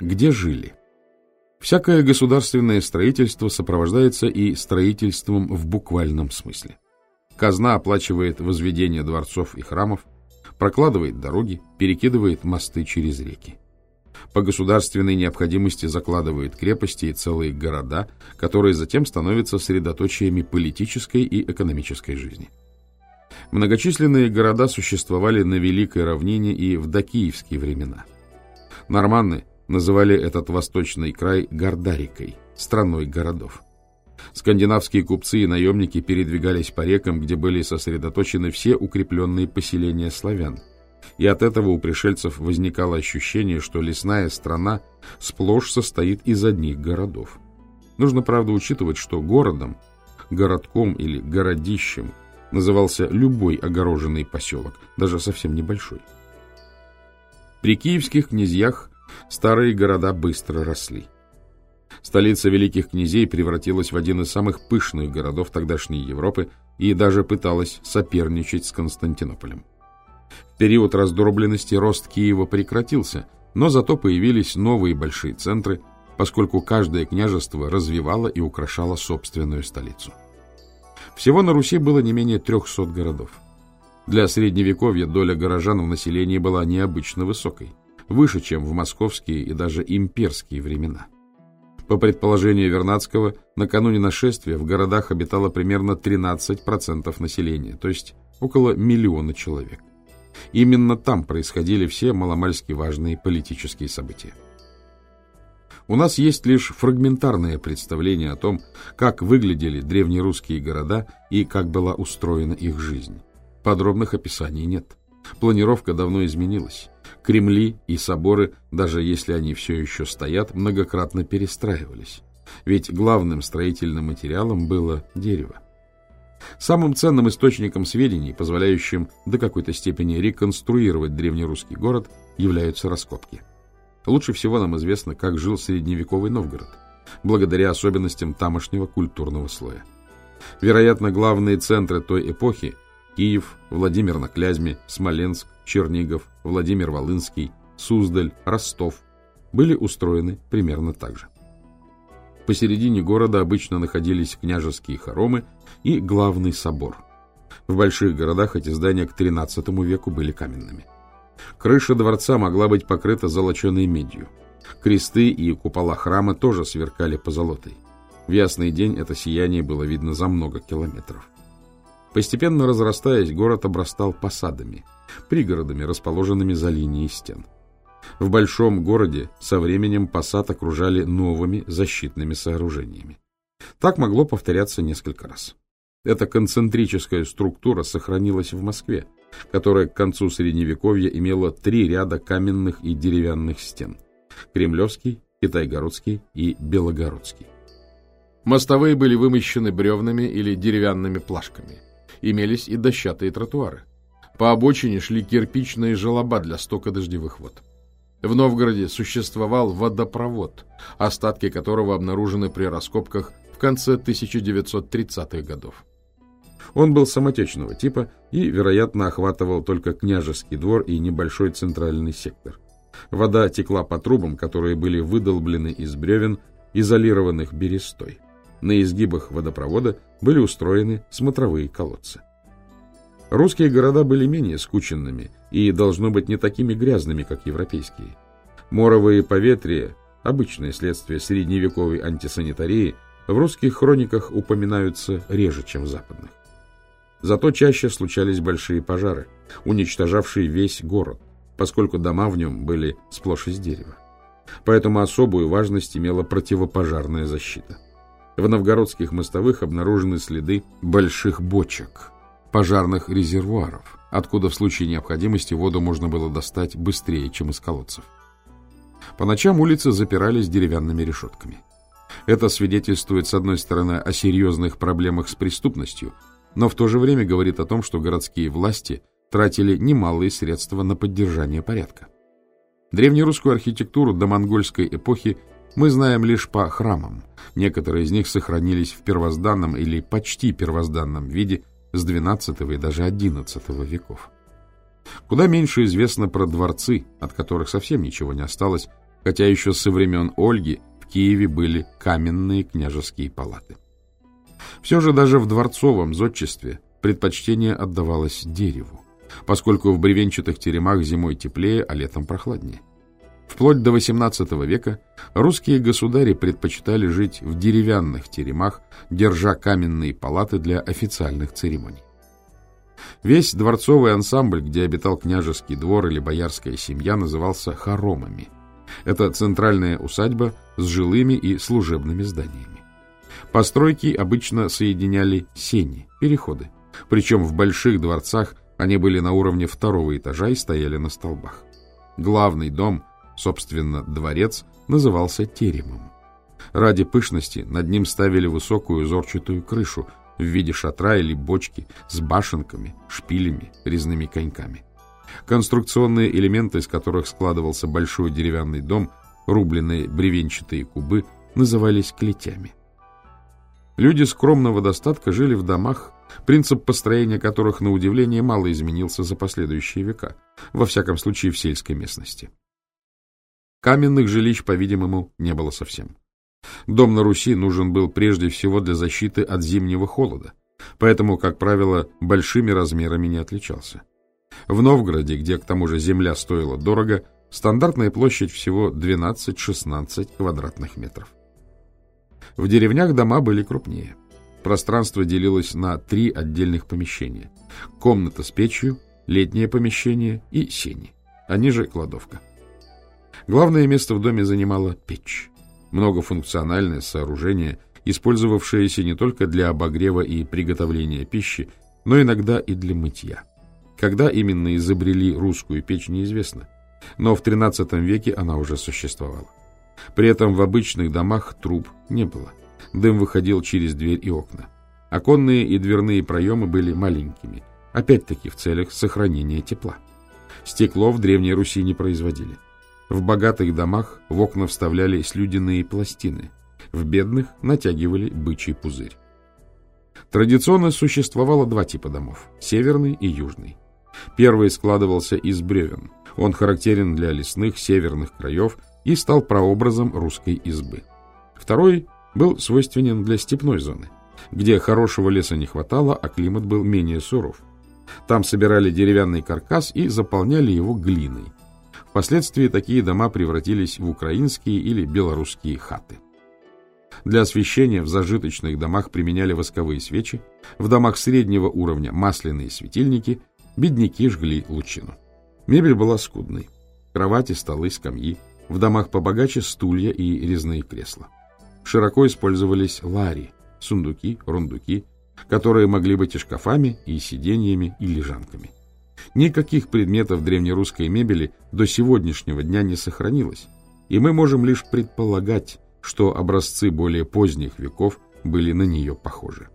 Где жили? Всякое государственное строительство сопровождается и строительством в буквальном смысле. Казна оплачивает возведение дворцов и храмов, прокладывает дороги, перекидывает мосты через реки. По государственной необходимости закладывает крепости и целые города, которые затем становятся средоточиями политической и экономической жизни. Многочисленные города существовали на Великой равнине и в докиевские времена. Норманны называли этот восточный край Гордарикой, страной городов. Скандинавские купцы и наемники передвигались по рекам, где были сосредоточены все укрепленные поселения славян. И от этого у пришельцев возникало ощущение, что лесная страна сплошь состоит из одних городов. Нужно, правда, учитывать, что городом, городком или городищем назывался любой огороженный поселок, даже совсем небольшой. При киевских князьях старые города быстро росли. Столица великих князей превратилась в один из самых пышных городов тогдашней Европы и даже пыталась соперничать с Константинополем. В период раздробленности рост Киева прекратился, но зато появились новые большие центры, поскольку каждое княжество развивало и украшало собственную столицу. Всего на Руси было не менее 300 городов. Для Средневековья доля горожан в населении была необычно высокой, выше, чем в московские и даже имперские времена. По предположению Вернадского, накануне нашествия в городах обитало примерно 13% населения, то есть около миллиона человек. Именно там происходили все маломальски важные политические события. У нас есть лишь фрагментарное представление о том, как выглядели древнерусские города и как была устроена их жизнь. Подробных описаний нет. Планировка давно изменилась. Кремли и соборы, даже если они все еще стоят, многократно перестраивались. Ведь главным строительным материалом было дерево. Самым ценным источником сведений, позволяющим до какой-то степени реконструировать древнерусский город, являются раскопки. Лучше всего нам известно, как жил средневековый Новгород, благодаря особенностям тамошнего культурного слоя. Вероятно, главные центры той эпохи – Киев, Владимир на Клязьме, Смоленск, Чернигов, Владимир Волынский, Суздаль, Ростов – были устроены примерно так же. Посередине города обычно находились княжеские хоромы и главный собор. В больших городах эти здания к XIII веку были каменными. Крыша дворца могла быть покрыта золоченой медью. Кресты и купола храма тоже сверкали позолотой. В ясный день это сияние было видно за много километров. Постепенно разрастаясь, город обрастал посадами, пригородами, расположенными за линией стен. В большом городе со временем посад окружали новыми защитными сооружениями. Так могло повторяться несколько раз. Эта концентрическая структура сохранилась в Москве, которая к концу Средневековья имела три ряда каменных и деревянных стен – Кремлевский, Китайгородский и Белогородский. Мостовые были вымощены бревнами или деревянными плашками. Имелись и дощатые тротуары. По обочине шли кирпичные желоба для стока дождевых вод. В Новгороде существовал водопровод, остатки которого обнаружены при раскопках в конце 1930-х годов. Он был самотечного типа и, вероятно, охватывал только княжеский двор и небольшой центральный сектор. Вода текла по трубам, которые были выдолблены из бревен, изолированных берестой. На изгибах водопровода были устроены смотровые колодцы. Русские города были менее скученными и, должно быть, не такими грязными, как европейские. Моровые поветрия, обычное следствие средневековой антисанитарии, в русских хрониках упоминаются реже, чем в западных. Зато чаще случались большие пожары, уничтожавшие весь город, поскольку дома в нем были сплошь из дерева. Поэтому особую важность имела противопожарная защита. В новгородских мостовых обнаружены следы больших бочек, пожарных резервуаров, откуда в случае необходимости воду можно было достать быстрее, чем из колодцев. По ночам улицы запирались деревянными решетками. Это свидетельствует, с одной стороны, о серьезных проблемах с преступностью, но в то же время говорит о том, что городские власти тратили немалые средства на поддержание порядка. Древнерусскую архитектуру до монгольской эпохи мы знаем лишь по храмам. Некоторые из них сохранились в первозданном или почти первозданном виде с XII и даже XI веков. Куда меньше известно про дворцы, от которых совсем ничего не осталось, хотя еще со времен Ольги в Киеве были каменные княжеские палаты. Все же даже в дворцовом зодчестве предпочтение отдавалось дереву, поскольку в бревенчатых теремах зимой теплее, а летом прохладнее. Вплоть до XVIII века русские государи предпочитали жить в деревянных теремах, держа каменные палаты для официальных церемоний. Весь дворцовый ансамбль, где обитал княжеский двор или боярская семья, назывался хоромами. Это центральная усадьба с жилыми и служебными зданиями. Постройки обычно соединяли сени, переходы. Причем в больших дворцах они были на уровне второго этажа и стояли на столбах. Главный дом, собственно, дворец, назывался теремом. Ради пышности над ним ставили высокую узорчатую крышу в виде шатра или бочки с башенками, шпилями, резными коньками. Конструкционные элементы, из которых складывался большой деревянный дом, рубленные бревенчатые кубы, назывались клетями. Люди скромного достатка жили в домах, принцип построения которых, на удивление, мало изменился за последующие века, во всяком случае в сельской местности. Каменных жилищ, по-видимому, не было совсем. Дом на Руси нужен был прежде всего для защиты от зимнего холода, поэтому, как правило, большими размерами не отличался. В Новгороде, где к тому же земля стоила дорого, стандартная площадь всего 12-16 квадратных метров. В деревнях дома были крупнее. Пространство делилось на три отдельных помещения. Комната с печью, летнее помещение и сени, они же кладовка. Главное место в доме занимала печь. Многофункциональное сооружение, использовавшееся не только для обогрева и приготовления пищи, но иногда и для мытья. Когда именно изобрели русскую печь, неизвестно, но в XIII веке она уже существовала. При этом в обычных домах труб не было. Дым выходил через дверь и окна. Оконные и дверные проемы были маленькими, опять-таки в целях сохранения тепла. Стекло в Древней Руси не производили. В богатых домах в окна вставляли слюдяные пластины, в бедных натягивали бычий пузырь. Традиционно существовало два типа домов – северный и южный. Первый складывался из бревен. Он характерен для лесных северных краев и стал прообразом русской избы. Второй был свойственен для степной зоны, где хорошего леса не хватало, а климат был менее суров. Там собирали деревянный каркас и заполняли его глиной. Впоследствии такие дома превратились в украинские или белорусские хаты. Для освещения в зажиточных домах применяли восковые свечи, в домах среднего уровня масляные светильники, бедняки жгли лучину. Мебель была скудной. Кровати, столы, скамьи, в домах побогаче стулья и резные кресла. Широко использовались лари, сундуки, рундуки, которые могли быть и шкафами, и сиденьями, и лежанками. Никаких предметов древнерусской мебели до сегодняшнего дня не сохранилось, и мы можем лишь предполагать, что образцы более поздних веков были на нее похожи.